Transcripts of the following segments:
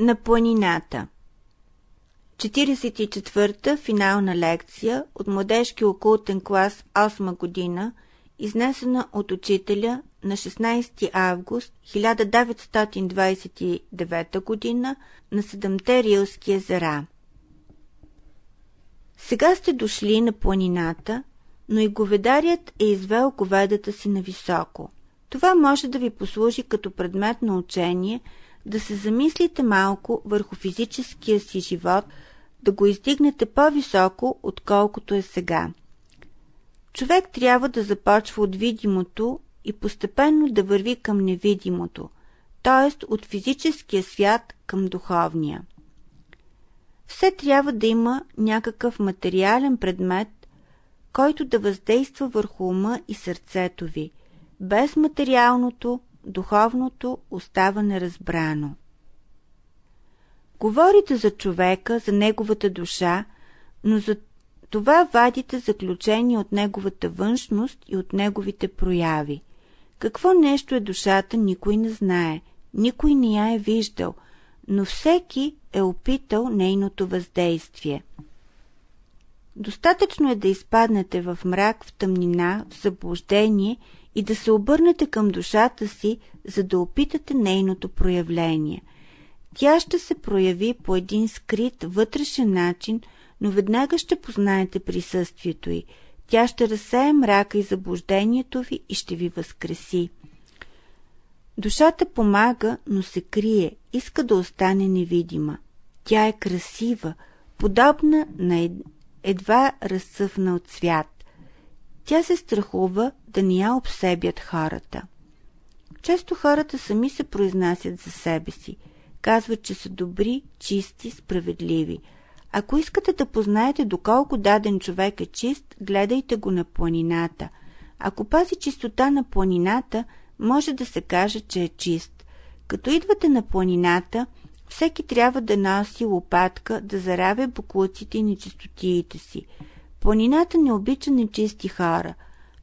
На планината 44-та финална лекция от младежки окултен клас 8 година, изнесена от учителя на 16 август 1929 година на Седемте Рилски езера. Сега сте дошли на планината, но и говедарят е извел говедата си нависоко. Това може да ви послужи като предмет на учение – да се замислите малко върху физическия си живот, да го издигнете по-високо, отколкото е сега. Човек трябва да започва от видимото и постепенно да върви към невидимото, т.е. от физическия свят към духовния. Все трябва да има някакъв материален предмет, който да въздейства върху ума и сърцето ви. Без материалното духовното остава неразбрано. Говорите за човека, за неговата душа, но за това вадите заключение от неговата външност и от неговите прояви. Какво нещо е душата, никой не знае, никой не я е виждал, но всеки е опитал нейното въздействие. Достатъчно е да изпаднете в мрак, в тъмнина, в заблуждение – и да се обърнете към душата си, за да опитате нейното проявление. Тя ще се прояви по един скрит вътрешен начин, но веднага ще познаете присъствието й. Тя ще разсее мрака и заблуждението ви и ще ви възкреси. Душата помага, но се крие, иска да остане невидима. Тя е красива, подобна на едва разцъфнал цвят. Тя се страхува да ни я обсебят хората. Често хората сами се произнасят за себе си. Казват, че са добри, чисти, справедливи. Ако искате да познаете доколко даден човек е чист, гледайте го на планината. Ако пази чистота на планината, може да се каже, че е чист. Като идвате на планината, всеки трябва да носи лопатка, да заравя буклуците и нечистотиите си. Планината не обича нечисти хора.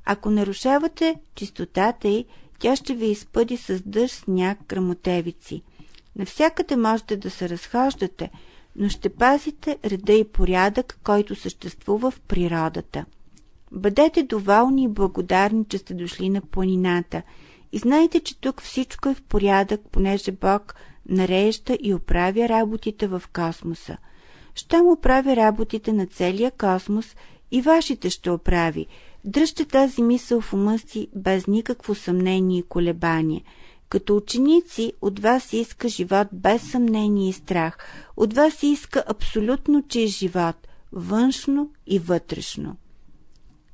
Ако нарушавате чистотата й, тя ще ви изпъди с дъжд, сняг, грамотевици. Навсякъде можете да се разхождате, но ще пазите реда и порядък, който съществува в природата. Бъдете доволни и благодарни, че сте дошли на планината и знайте, че тук всичко е в порядък, понеже Бог нарежда и оправя работите в космоса – щом оправя работите на целия космос и вашите ще оправи. Дръжте тази мисъл в ума си без никакво съмнение и колебание. Като ученици от вас иска живот без съмнение и страх. От вас иска абсолютно чист живот, външно и вътрешно.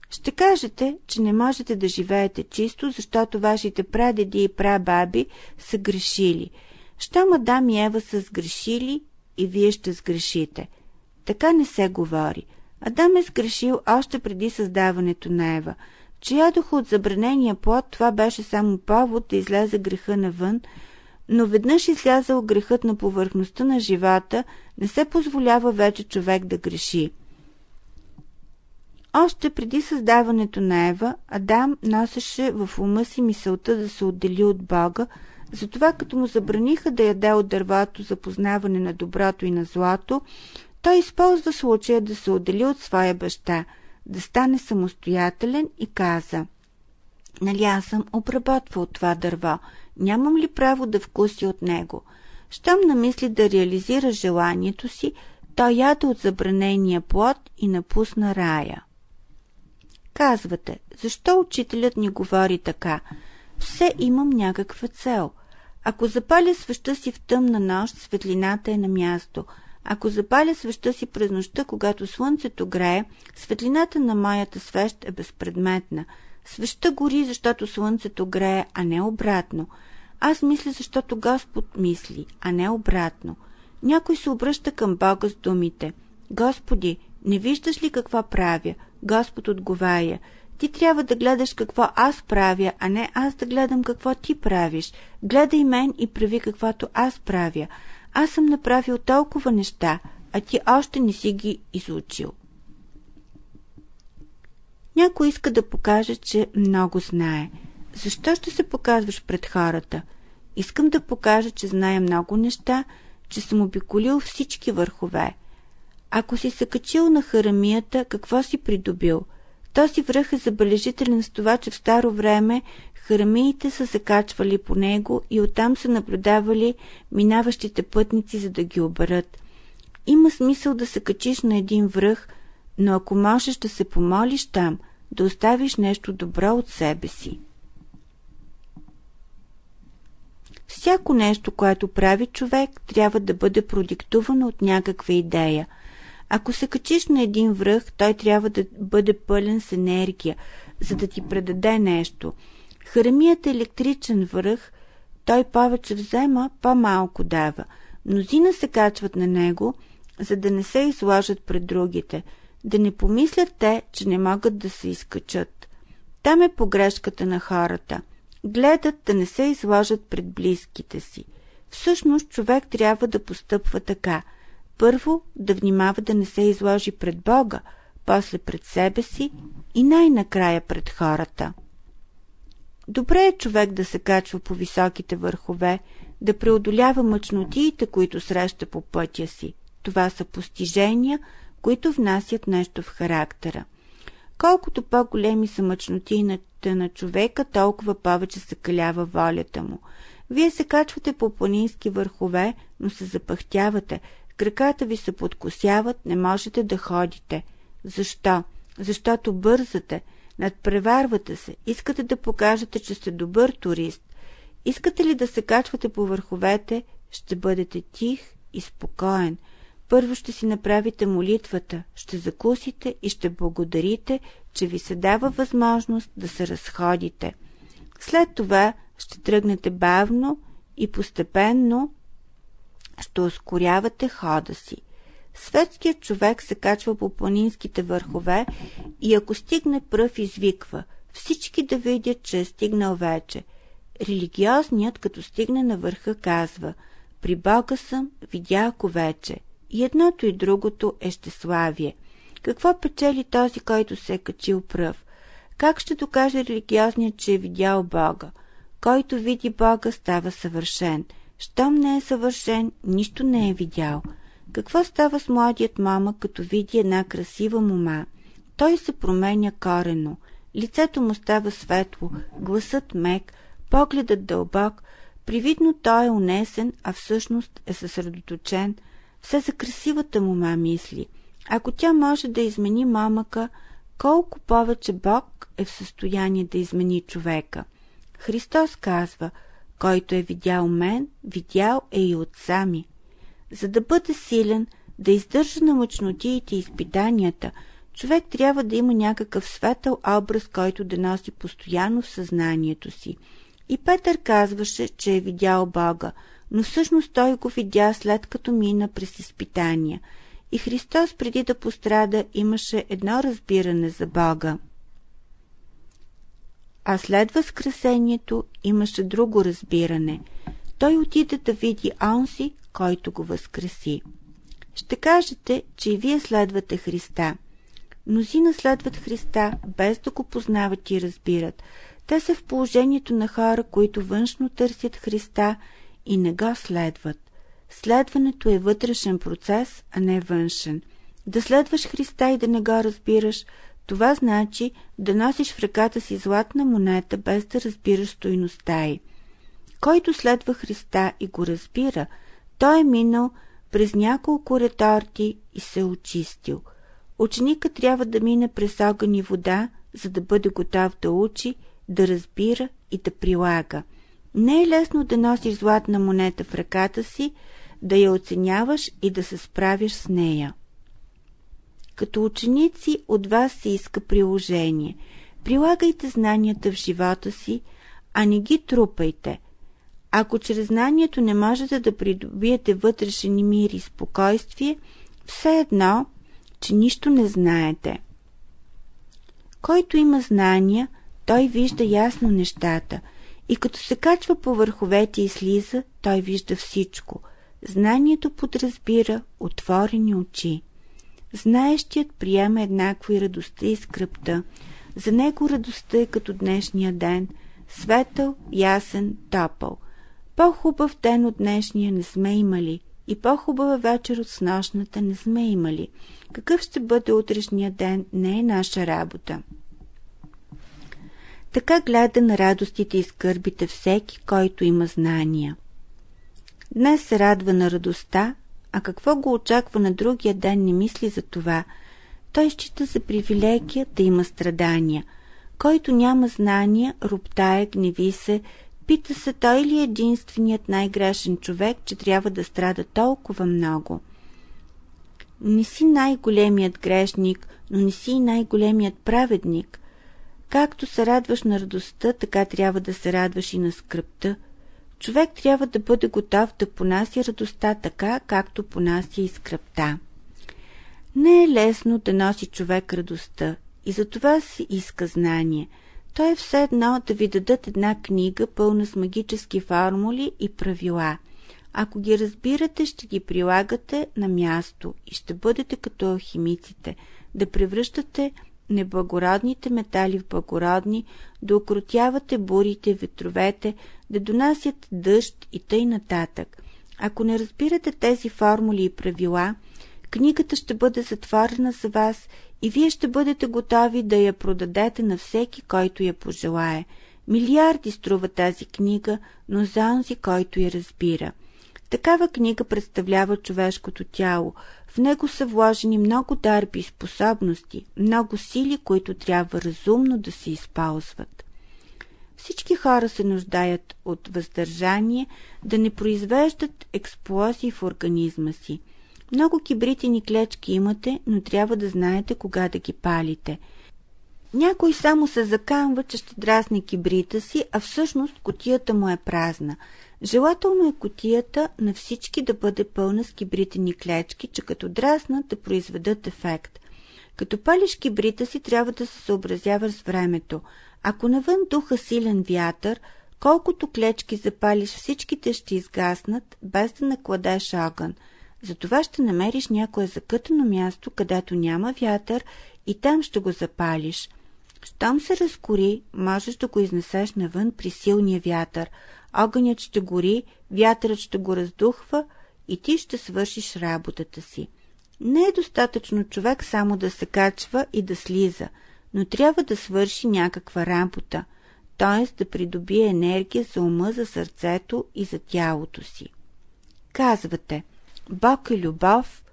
Ще кажете, че не можете да живеете чисто, защото вашите прадеди и прабаби са грешили. Щом Адам и Ева са сгрешили, и вие ще сгрешите. Така не се говори. Адам е сгрешил още преди създаването на Ева. Че ядоха от забранения плод, това беше само повод да излезе греха навън, но веднъж излязал грехът на повърхността на живота, не се позволява вече човек да греши. Още преди създаването на Ева, Адам носеше в ума си мисълта да се отдели от Бога, затова като му забраниха да яде от дървото за познаване на доброто и на злото, той използва случая да се отдели от своя баща, да стане самостоятелен и каза Нали аз съм обработвал това дърво, нямам ли право да вкуси от него? Щом намисли да реализира желанието си, той яда от забранения плод и напусна рая. Казвате, защо учителят ни говори така? Все имам някаква цел – ако запаля свеща си в тъмна нощ, светлината е на място. Ако запаля свеща си през нощта, когато слънцето грее, светлината на моята свещ е безпредметна. Свеща гори, защото слънцето грее, а не обратно. Аз мисля, защото Господ мисли, а не обратно. Някой се обръща към Бога с думите. Господи, не виждаш ли какво правя? Господ отговаря. Ти трябва да гледаш какво аз правя, а не аз да гледам какво ти правиш. Гледай мен и прави каквото аз правя. Аз съм направил толкова неща, а ти още не си ги изучил. Някой иска да покаже, че много знае. Защо ще се показваш пред хората? Искам да покажа, че зная много неща, че съм обиколил всички върхове. Ако си се качил на харамията, какво си придобил? Този връх е забележителен с това, че в старо време харамиите са се качвали по него и оттам са наблюдавали минаващите пътници, за да ги оберат. Има смисъл да се качиш на един връх, но ако можеш да се помолиш там, да оставиш нещо добро от себе си. Всяко нещо, което прави човек, трябва да бъде продиктувано от някаква идея. Ако се качиш на един връх, той трябва да бъде пълен с енергия, за да ти предаде нещо. Харамият е електричен връх, той повече взема, по-малко дава. Мнозина се качват на него, за да не се изложат пред другите, да не помислят те, че не могат да се изкачат. Там е погрешката на хората – гледат да не се изложат пред близките си. Всъщност човек трябва да постъпва така. Първо да внимава да не се изложи пред Бога, после пред себе си и най-накрая пред хората. Добре е човек да се качва по високите върхове, да преодолява мъчнотиите, които среща по пътя си. Това са постижения, които внасят нещо в характера. Колкото по-големи са мъчнотиите на човека, толкова повече се калява волята му. Вие се качвате по планински върхове, но се запъхтявате, краката ви се подкосяват, не можете да ходите. Защо? Защото бързате, надпреварвате се, искате да покажете, че сте добър турист. Искате ли да се качвате по върховете, ще бъдете тих и спокоен – първо ще си направите молитвата, ще закусите и ще благодарите, че ви се дава възможност да се разходите. След това ще тръгнете бавно и постепенно ще ускорявате хода си. Светският човек се качва по планинските върхове и ако стигне пръв извиква, всички да видят, че е стигнал вече. Религиозният, като стигне на върха, казва, при Бога съм, видял вече. И едното и другото е щеславие. Какво печели този, който се е качил пръв? Как ще докаже религиозният, че е видял Бога? Който види Бога, става съвършен. Щом не е съвършен, нищо не е видял. Какво става с младият мама, като види една красива мома? Той се променя корено. Лицето му става светло, гласът мек, погледът дълбок. Привидно той е унесен, а всъщност е съсредоточен – все за красивата мома мисли. Ако тя може да измени мамъка, колко повече Бог е в състояние да измени човека. Христос казва, който е видял мен, видял е и отца ми. За да бъде силен, да издържа на мъчнотиите и изпитанията, човек трябва да има някакъв светъл образ, който да носи постоянно в съзнанието си. И Петър казваше, че е видял Бога, но всъщност той го видя след като мина през изпитания. И Христос преди да пострада имаше едно разбиране за Бога. А след възкресението имаше друго разбиране. Той отиде да види онзи, който го възкреси. Ще кажете, че и вие следвате Христа. Мнозина следват Христа, без да го познават и разбират. Те са в положението на хора, които външно търсят Христа и не го следват. Следването е вътрешен процес, а не външен. Да следваш Христа и да не го разбираш, това значи да носиш в ръката си златна монета, без да разбираш стойността й. Който следва Христа и го разбира, той е минал през няколко реторти и се е очистил. Ученикът трябва да мине през огън и вода, за да бъде готов да учи, да разбира и да прилага. Не е лесно да носиш златна монета в ръката си, да я оценяваш и да се справиш с нея. Като ученици от вас се иска приложение. Прилагайте знанията в живота си, а не ги трупайте. Ако чрез знанието не можете да придобиете вътрешен мир и спокойствие, все едно, че нищо не знаете. Който има знания, той вижда ясно нещата – и като се качва по върховете и слиза, той вижда всичко. Знанието подразбира отворени очи. Знаещият приема еднакво и радостта и скръпта. За него радостта е като днешния ден, светъл, ясен, топъл. По-хубав ден от днешния не сме имали и по-хубава вечер от снощната не сме имали. Какъв ще бъде утрешния ден, не е наша работа. Така гледа на радостите и скърбите всеки, който има знания. Днес се радва на радостта, а какво го очаква на другия ден не мисли за това. Той счита за привилегия да има страдания. Който няма знания, роптае, гневи се, пита се той ли е единственият най-грешен човек, че трябва да страда толкова много. Не си най-големият грешник, но не си и най-големият праведник. Както се радваш на радостта, така трябва да се радваш и на скръпта. Човек трябва да бъде готов да понася радостта така, както понася и скръпта. Не е лесно да носи човек радостта и за това си иска знание. Той е все едно да ви дадат една книга, пълна с магически формули и правила. Ако ги разбирате, ще ги прилагате на място и ще бъдете като алхимиците, да превръщате неблагородните метали в благородни, да окротявате бурите, ветровете, да донасят дъжд и тъй нататък. Ако не разбирате тези формули и правила, книгата ще бъде затворена за вас и вие ще бъдете готови да я продадете на всеки, който я пожелае. Милиарди струва тази книга, но за онзи, който я разбира. Такава книга представлява човешкото тяло. В него са вложени много дарби и способности, много сили, които трябва разумно да се използват. Всички хора се нуждаят от въздържание да не произвеждат експлозии в организма си. Много кибритени клечки имате, но трябва да знаете кога да ги палите. Някой само се закамва, че ще драсне кибрита си, а всъщност котията му е празна. Желателно е котията на всички да бъде пълна с кибритени клечки, че като драснат да произведат ефект. Като палиш кибрита си, трябва да се съобразяваш с времето. Ако навън духа силен вятър, колкото клечки запалиш, всичките ще изгаснат, без да накладеш огън. Затова ще намериш някое закътано място, където няма вятър и там ще го запалиш. Щом се разкори, можеш да го изнесеш навън при силния вятър. Огънят ще гори, вятърът ще го раздухва и ти ще свършиш работата си. Не е достатъчно човек само да се качва и да слиза, но трябва да свърши някаква работа, т.е. да придобие енергия за ума, за сърцето и за тялото си. Казвате, Бог е любов,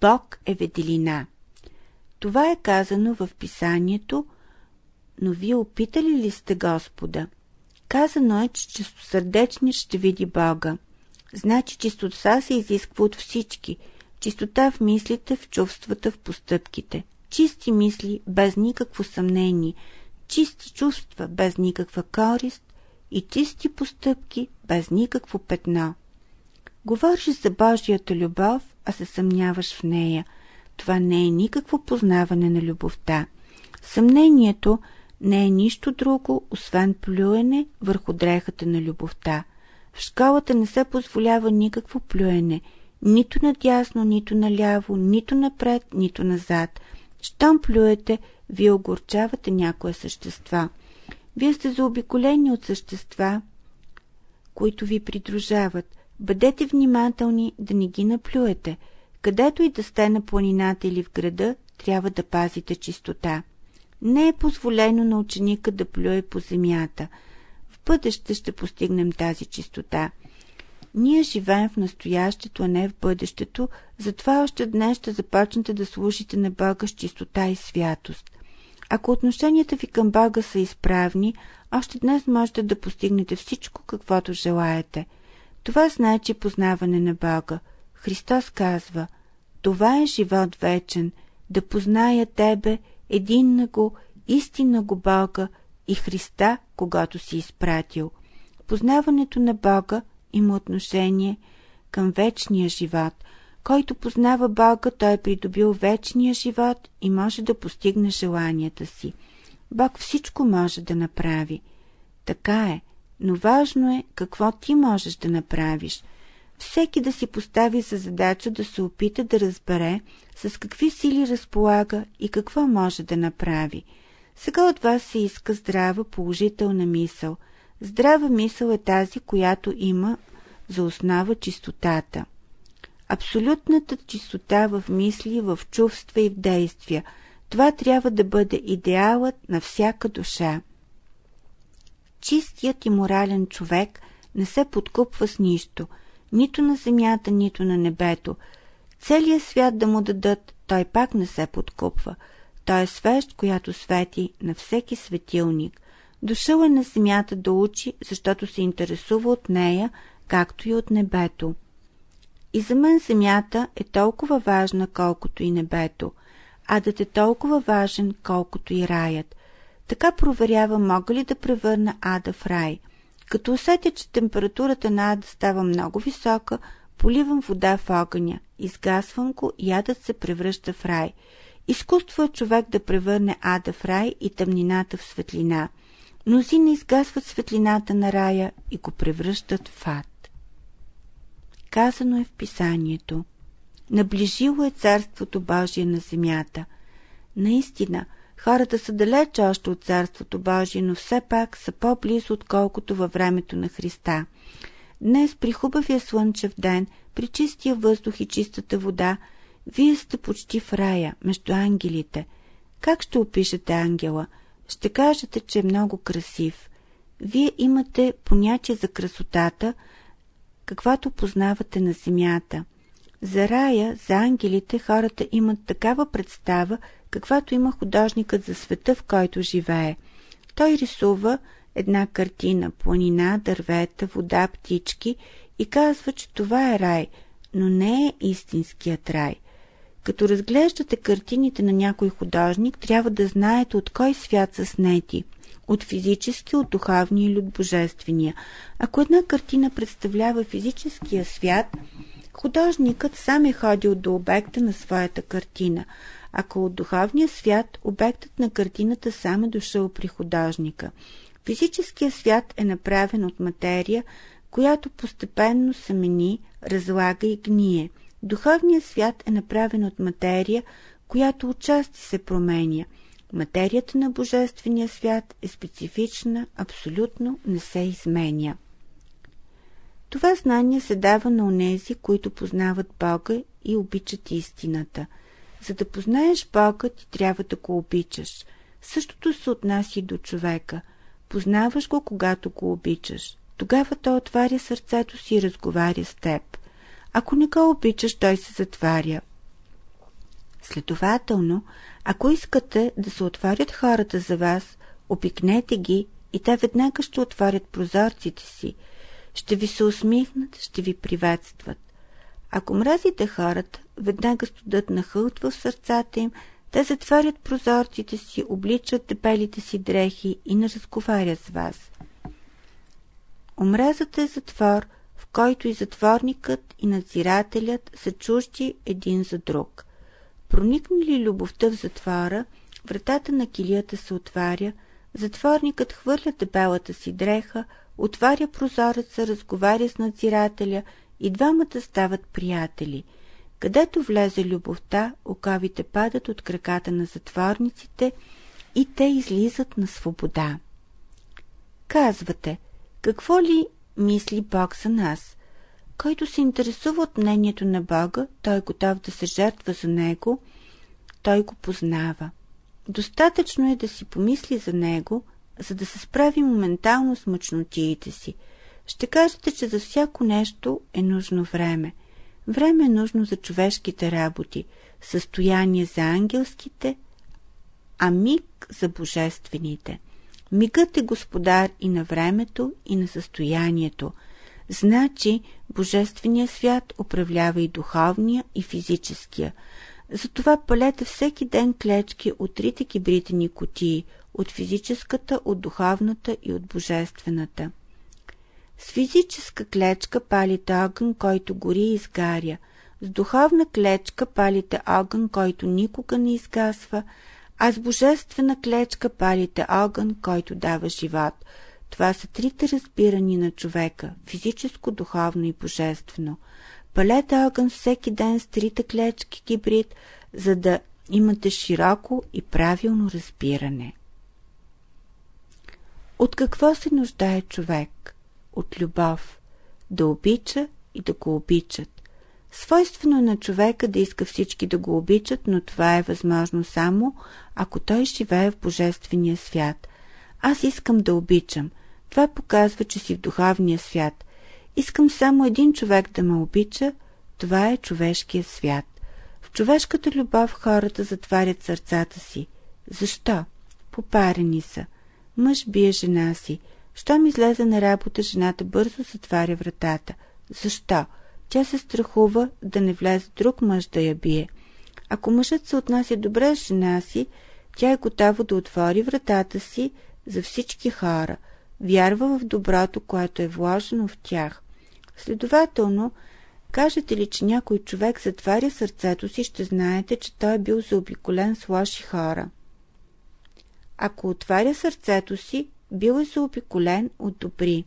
Бог е веделина. Това е казано в писанието, но вие опитали ли сте Господа? Казано е, че чистосърдечният ще види Бога. Значи чистота се изисква от всички. Чистота в мислите, в чувствата, в постъпките. Чисти мисли, без никакво съмнение. Чисти чувства, без никаква корист. И чисти постъпки, без никакво петно. Говориш за Божията любов, а се съмняваш в нея. Това не е никакво познаване на любовта. Съмнението не е нищо друго, освен плюене върху дрехата на любовта. В школата не се позволява никакво плюене, нито надясно, нито наляво, нито напред, нито назад. Щом плюете, вие огорчавате някоя същества. Вие сте заобиколени от същества, които ви придружават. Бъдете внимателни да не ги наплюете. Където и да сте на планината или в града, трябва да пазите чистота. Не е позволено на ученика да плюе по земята. В бъдеще ще постигнем тази чистота. Ние живеем в настоящето, а не в бъдещето, затова още днес ще започнете да служите на Бога с чистота и святост. Ако отношенията ви към Бога са изправни, още днес можете да постигнете всичко, каквото желаете. Това значи познаване на Бога. Христос казва, това е живот вечен, да позная Тебе – един го, истина го Бога и Христа, когато си изпратил. Познаването на Бога има отношение към вечния живот. Който познава Бога, той е придобил вечния живот и може да постигне желанията си. Бог всичко може да направи. Така е, но важно е какво ти можеш да направиш – всеки да си постави за задача да се опита да разбере с какви сили разполага и какво може да направи. Сега от вас се иска здрава положителна мисъл. Здрава мисъл е тази, която има за основа чистотата. абсолютната чистота в мисли, в чувства и в действия. Това трябва да бъде идеалът на всяка душа. Чистият и морален човек не се подкупва с нищо, нито на земята, нито на небето. Целият свят да му дадат, той пак не се подкупва. Той е свещ, която свети на всеки светилник. Дошъл е на земята да учи, защото се интересува от нея, както и от небето. И за мен земята е толкова важна, колкото и небето. Адът е толкова важен, колкото и раят. Така проверява мога ли да превърна ада в рай. Като усетя, че температурата на ада става много висока, поливам вода в огъня, изгасвам го и адът се превръща в рай. Изкуство е човек да превърне ада в рай и тъмнината в светлина. Мнозина изгасват светлината на рая и го превръщат в ад. Казано е в писанието. Наближило е Царството Божие на земята. Наистина, хората са далеч още от Царството Божие, но все пак са по-близо, отколкото във времето на Христа. Днес, при хубавия слънчев ден, при чистия въздух и чистата вода, вие сте почти в рая, между ангелите. Как ще опишете ангела? Ще кажете, че е много красив. Вие имате понятие за красотата – каквато познавате на земята. За рая, за ангелите, хората имат такава представа, каквато има художникът за света, в който живее. Той рисува една картина, планина, дървета, вода, птички и казва, че това е рай, но не е истинският рай. Като разглеждате картините на някой художник, трябва да знаете от кой свят са снети – от физически, от духовния или от божествения. Ако една картина представлява физическия свят, художникът сам е ходил до обекта на своята картина. Ако от духовния свят, обектът на картината сам е дошъл при художника. Физическият свят е направен от материя, която постепенно се мени, разлага и гние. Духовният свят е направен от материя, която отчасти се променя – Материята на Божествения свят е специфична, абсолютно не се изменя. Това знание се дава на онези, които познават Бога и обичат истината. За да познаеш Бога, ти трябва да го обичаш. Същото се отнася и до човека. Познаваш го, когато го обичаш. Тогава той отваря сърцето си и разговаря с теб. Ако не го обичаш, той се затваря. Следователно, ако искате да се отварят хората за вас, опикнете ги и те веднага ще отварят прозорците си. Ще ви се усмихнат, ще ви приветстват. Ако мразите хората, веднага студът нахълтва в сърцата им, те затварят прозорците си, обличат дебелите си дрехи и не разговарят с вас. Омразата е затвор, в който и затворникът, и надзирателят са чужди един за друг – Проникне ли любовта в затвора, вратата на килията се отваря, затворникът хвърля дебелата си дреха, отваря прозореца, разговаря с надзирателя и двамата стават приятели. Където влезе любовта, оковите падат от краката на затворниците и те излизат на свобода. Казвате, какво ли мисли Бог за нас? Който се интересува от мнението на Бога, той готов да се жертва за него, той го познава. Достатъчно е да си помисли за него, за да се справи моментално с мъчнотиите си. Ще кажете, че за всяко нещо е нужно време. Време е нужно за човешките работи, състояние за ангелските, а миг за божествените. Мигът е господар и на времето, и на състоянието – Значи, Божественият свят управлява и духовния, и физическия. Затова палете всеки ден клечки от трите кибритени кутии, от физическата, от духовната и от божествената. С физическа клечка палите огън, който гори и изгаря. С духовна клечка палите огън, който никога не изгасва, а с божествена клечка палите огън, който дава живот – това са трите разбирани на човека – физическо, духовно и божествено. Палете огън всеки ден с трите клечки гибрид, за да имате широко и правилно разбиране. От какво се нуждае човек? От любов. Да обича и да го обичат. Свойствено на човека да иска всички да го обичат, но това е възможно само, ако той живее в Божествения свят. Аз искам да обичам. Това показва, че си в духовния свят. Искам само един човек да ме обича. Това е човешкият свят. В човешката любов хората затварят сърцата си. Защо? Попарени са. Мъж бие жена си. Щом излезе на работа, жената бързо затваря вратата. Защо? Тя се страхува да не влезе друг мъж да я бие. Ако мъжът се отнася добре с жена си, тя е готова да отвори вратата си за всички хора, вярва в доброто, което е вложено в тях. Следователно, кажете ли, че някой човек затваря сърцето си, ще знаете, че той е бил заобиколен с лоши хора. Ако отваря сърцето си, бил е заобиколен от добри.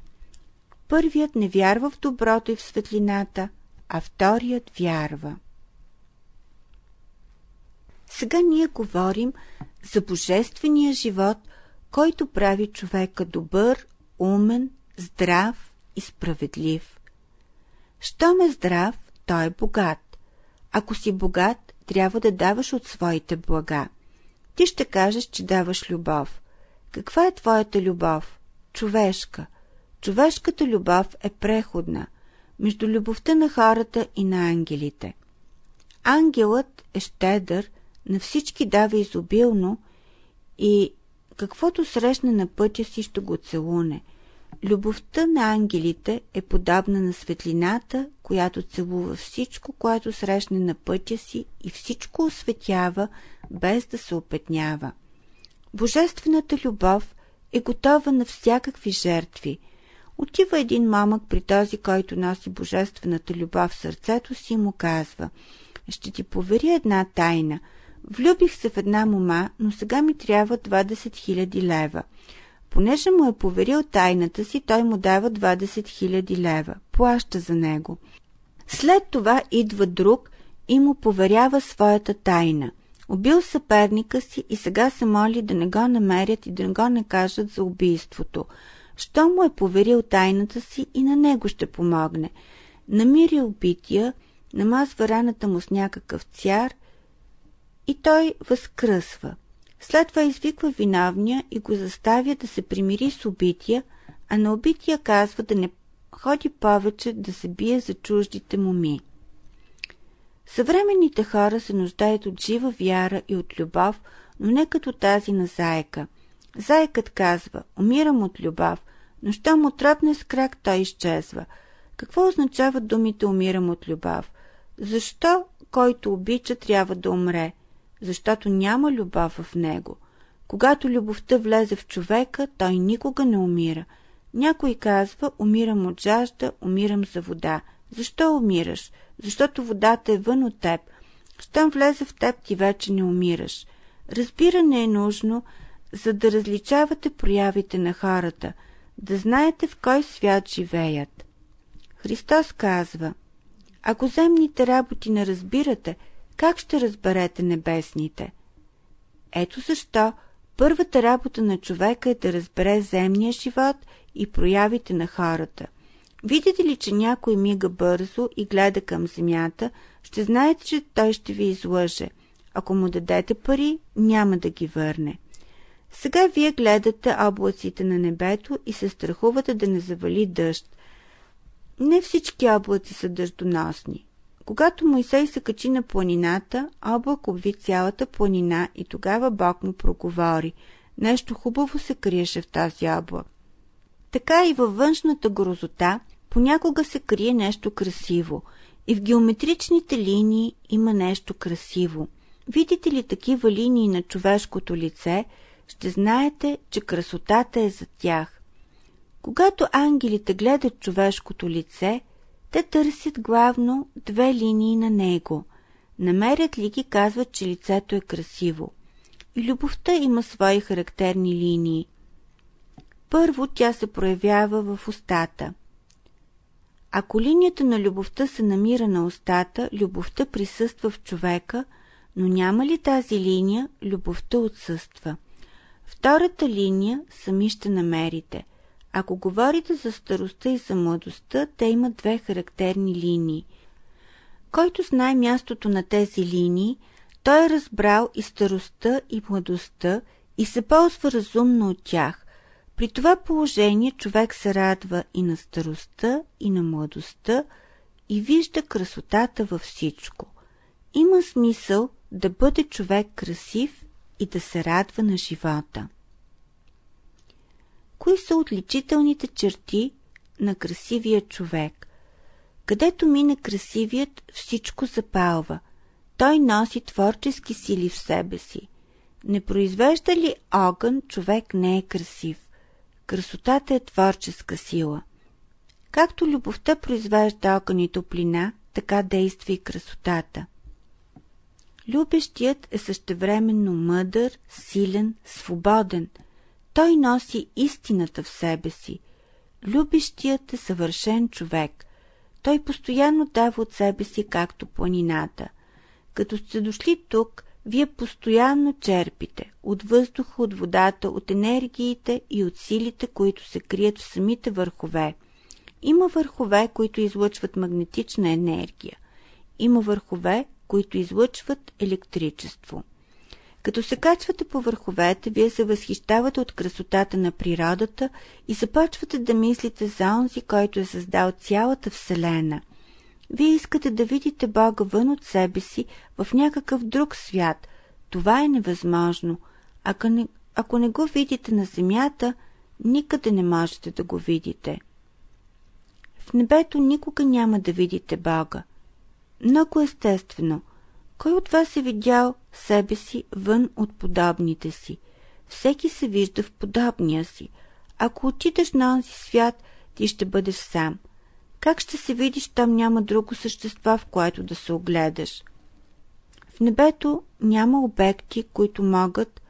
Първият не вярва в доброто и в светлината, а вторият вярва. Сега ние говорим за божествения живот, който прави човека добър, умен, здрав и справедлив. Щом е здрав, той е богат. Ако си богат, трябва да даваш от своите блага. Ти ще кажеш, че даваш любов. Каква е твоята любов? Човешка. Човешката любов е преходна, между любовта на хората и на ангелите. Ангелът е щедър, на всички дава изобилно и каквото срещне на пътя си ще го целуне. Любовта на ангелите е подобна на светлината, която целува всичко, което срещне на пътя си и всичко осветява, без да се опетнява. Божествената любов е готова на всякакви жертви. Отива един мамък при този, който носи божествената любов в сърцето си и му казва «Ще ти поверя една тайна. Влюбих се в една мома, но сега ми трябва 20 000 лева. Понеже му е поверил тайната си, той му дава 20 000 лева. Плаща за него. След това идва друг и му поверява своята тайна – Убил съперника си и сега се моли да не го намерят и да не го не кажат за убийството. Що му е поверил тайната си и на него ще помогне. Намири убития, намазва раната му с някакъв цяр и той възкръсва. След това извиква виновния и го заставя да се примири с убития, а на убития казва да не ходи повече да се бие за чуждите моми. Съвременните хора се нуждаят от жива вяра и от любов, но не като тази на заека. Заекът казва, умирам от любов, но що му тръпне с крак, той изчезва. Какво означават думите умирам от любов? Защо който обича трябва да умре? Защото няма любов в него. Когато любовта влезе в човека, той никога не умира. Някой казва, умирам от жажда, умирам за вода. Защо умираш? защото водата е вън от теб. Щом влезе в теб, ти вече не умираш. Разбиране е нужно, за да различавате проявите на хората, да знаете в кой свят живеят. Христос казва, ако земните работи не разбирате, как ще разберете небесните? Ето защо първата работа на човека е да разбере земния живот и проявите на хората. Видите ли, че някой мига бързо и гледа към земята, ще знаете, че той ще ви излъже. Ако му дадете пари, няма да ги върне. Сега вие гледате облаците на небето и се страхувате да не завали дъжд. Не всички облаци са дъждоносни. Когато Мойсей се качи на планината, облак обви цялата планина и тогава Бог му проговори. Нещо хубаво се криеше в тази облак. Така и във външната грозота понякога се крие нещо красиво. И в геометричните линии има нещо красиво. Видите ли такива линии на човешкото лице, ще знаете, че красотата е за тях. Когато ангелите гледат човешкото лице, те търсят главно две линии на него. Намерят ли ги, казват, че лицето е красиво. И любовта има свои характерни линии. Първо тя се проявява в устата. Ако линията на любовта се намира на устата, любовта присъства в човека, но няма ли тази линия, любовта отсъства. Втората линия сами ще намерите. Ако говорите за старостта и за младостта, те имат две характерни линии. Който знае мястото на тези линии, той е разбрал и старостта и младостта и се ползва разумно от тях. При това положение човек се радва и на старостта, и на младостта и вижда красотата във всичко. Има смисъл да бъде човек красив и да се радва на живота. Кои са отличителните черти на красивия човек? Където мине красивият, всичко запалва. Той носи творчески сили в себе си. Не произвежда ли огън, човек не е красив. Красотата е творческа сила. Както любовта произвежда огън и топлина, така действа и красотата. Любещият е същевременно мъдър, силен, свободен. Той носи истината в себе си. Любещият е съвършен човек. Той постоянно дава от себе си, както планината. Като сте дошли тук, вие постоянно черпите от въздуха, от водата, от енергиите и от силите, които се крият в самите върхове. Има върхове, които излъчват магнетична енергия. Има върхове, които излъчват електричество. Като се качвате по върховете, вие се възхищавате от красотата на природата и започвате да мислите за онзи, който е създал цялата Вселена. Вие искате да видите Бога вън от себе си в някакъв друг свят. Това е невъзможно. Ако не, ако не го видите на земята, никъде не можете да го видите. В небето никога няма да видите Бога. Много естествено. Кой от вас е видял себе си вън от подобните си? Всеки се вижда в подобния си. Ако отидеш на онзи свят, ти ще бъдеш сам. Как ще се видиш, там няма друго същество, в което да се огледаш? В небето няма обекти, които могат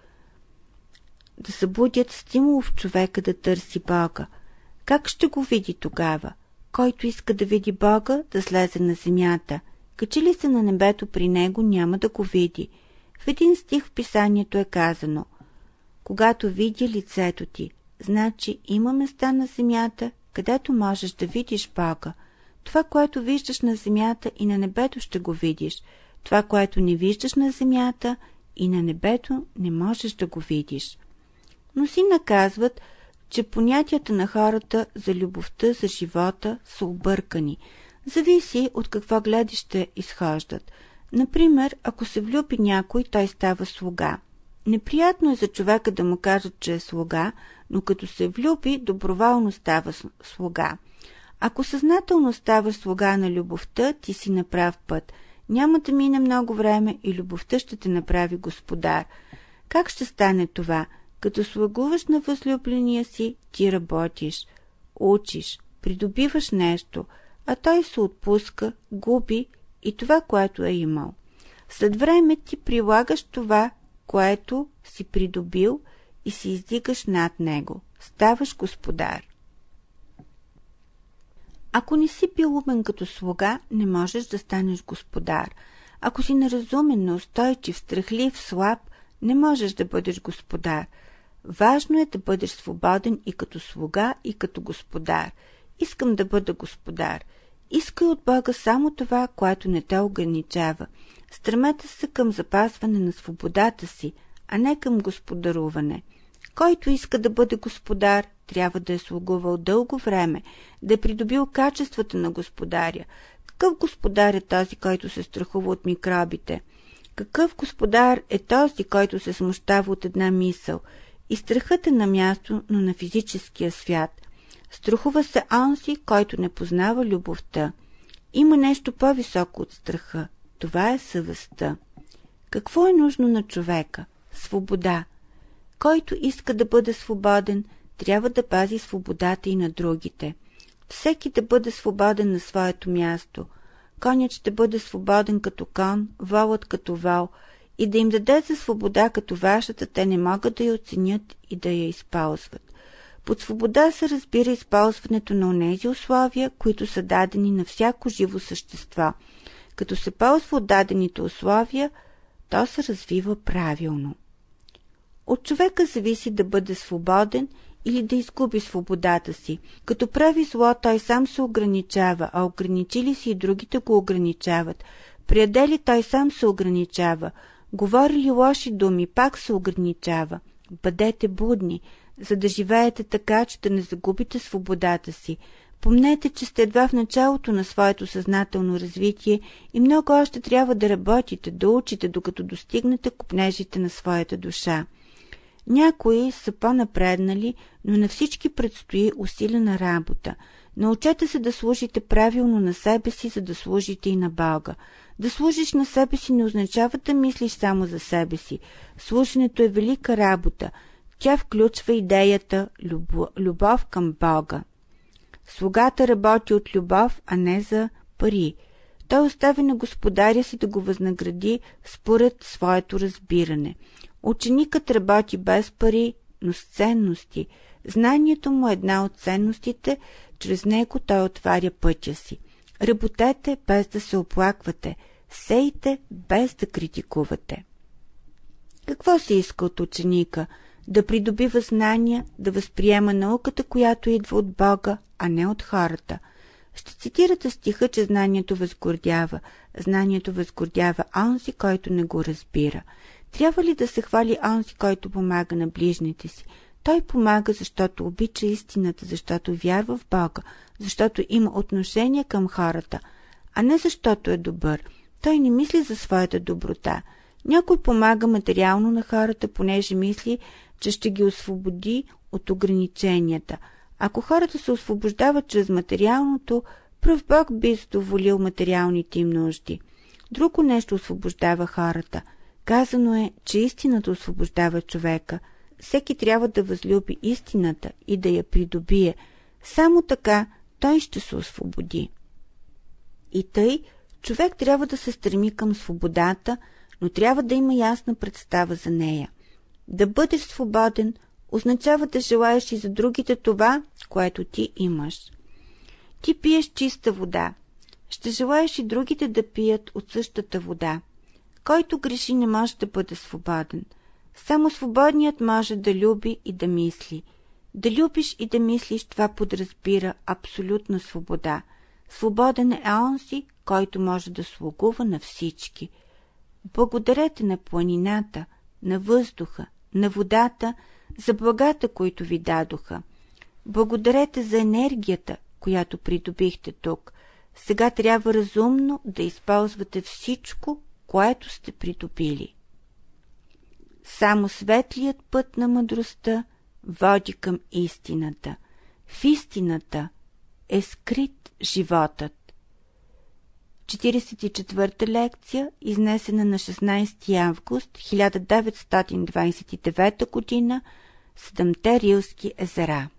да събудят стимул в човека да търси Бога. Как ще го види тогава? Който иска да види Бога, да слезе на земята – Качи ли се на небето при него, няма да го види. В един стих в писанието е казано Когато видя лицето ти, значи има места на земята, където можеш да видиш Бога. Това, което виждаш на земята и на небето ще го видиш. Това, което не виждаш на земята и на небето не можеш да го видиш. Но си наказват, че понятията на хората за любовта, за живота са объркани – Зависи от какво гледище изхождат. Например, ако се влюби някой, той става слуга. Неприятно е за човека да му кажат, че е слуга, но като се влюби, доброволно става слуга. Ако съзнателно ставаш слуга на любовта, ти си на прав път. Няма да мине много време и любовта ще те направи господар. Как ще стане това? Като слугуваш на възлюбления си, ти работиш, учиш, придобиваш нещо – а той се отпуска, губи и това, което е имал. След време ти прилагаш това, което си придобил и си издигаш над него. Ставаш господар. Ако не си бил умен като слуга, не можеш да станеш господар. Ако си неразумен, неустойчив, страхлив, слаб, не можеш да бъдеш господар. Важно е да бъдеш свободен и като слуга, и като господар – Искам да бъда господар. Искай от Бога само това, което не те ограничава. Стремете се към запазване на свободата си, а не към господаруване. Който иска да бъде господар, трябва да е слугувал дълго време, да е придобил качествата на господаря. Какъв господар е този, който се страхува от микробите? Какъв господар е този, който се смущава от една мисъл? И страхът е на място, но на физическия свят. Страхува се онзи, който не познава любовта. Има нещо по-високо от страха. Това е съвестта. Какво е нужно на човека? Свобода. Който иска да бъде свободен, трябва да пази свободата и на другите. Всеки да бъде свободен на своето място. Конят ще бъде свободен като кон, волът като вол, и да им даде за свобода като вашата, те не могат да я оценят и да я използват. Под свобода се разбира използването на онези условия, които са дадени на всяко живо същество. Като се ползва от дадените условия, то се развива правилно. От човека зависи да бъде свободен или да изгуби свободата си. Като прави зло, той сам се ограничава, а ограничи ли си и другите го ограничават. Приядели той сам се ограничава. Говори ли лоши думи, пак се ограничава. Бъдете будни, за да живеете така, че да не загубите свободата си. Помнете, че сте едва в началото на своето съзнателно развитие и много още трябва да работите, да учите, докато достигнете купнежите на своята душа. Някои са по-напреднали, но на всички предстои усилена работа. Научете се да служите правилно на себе си, за да служите и на Бога. Да служиш на себе си не означава да мислиш само за себе си. Служенето е велика работа. Тя включва идеята любов към Бога. Слугата работи от любов, а не за пари. Той остави на господаря си да го възнагради според своето разбиране. Ученикът работи без пари, но с ценности. Знанието му е една от ценностите, чрез него той отваря пътя си. Работете без да се оплаквате, сейте без да критикувате. Какво се иска от ученика? Да придобива знания, да възприема науката, която идва от Бога, а не от хората. Ще цитирате стиха, че знанието възгордява. Знанието възгордява онзи, който не го разбира. Трябва ли да се хвали онзи, който помага на ближните си? Той помага, защото обича истината, защото вярва в Бога, защото има отношение към хората, а не защото е добър. Той не мисли за своята доброта. Някой помага материално на хората, понеже мисли, че ще ги освободи от ограниченията. Ако хората се освобождават чрез материалното, пръв Бог би задоволил материалните им нужди. Друго нещо освобождава хората. Казано е, че истината освобождава човека. Всеки трябва да възлюби истината и да я придобие. Само така той ще се освободи. И тъй, човек трябва да се стреми към свободата, но трябва да има ясна представа за нея. Да бъдеш свободен означава да желаеш и за другите това, което ти имаш. Ти пиеш чиста вода. Ще желаеш и другите да пият от същата вода. Който греши не може да бъде свободен. Само свободният може да люби и да мисли. Да любиш и да мислиш, това подразбира абсолютна свобода. Свободен е онзи, който може да слугува на всички. Благодарете на планината, на въздуха, на водата, за благата, които ви дадоха. Благодарете за енергията, която придобихте тук. Сега трябва разумно да използвате всичко, което сте придобили. Само светлият път на мъдростта води към истината. В истината е скрит животът. 44-та лекция, изнесена на 16 август 1929 г. Седемте Рилски езера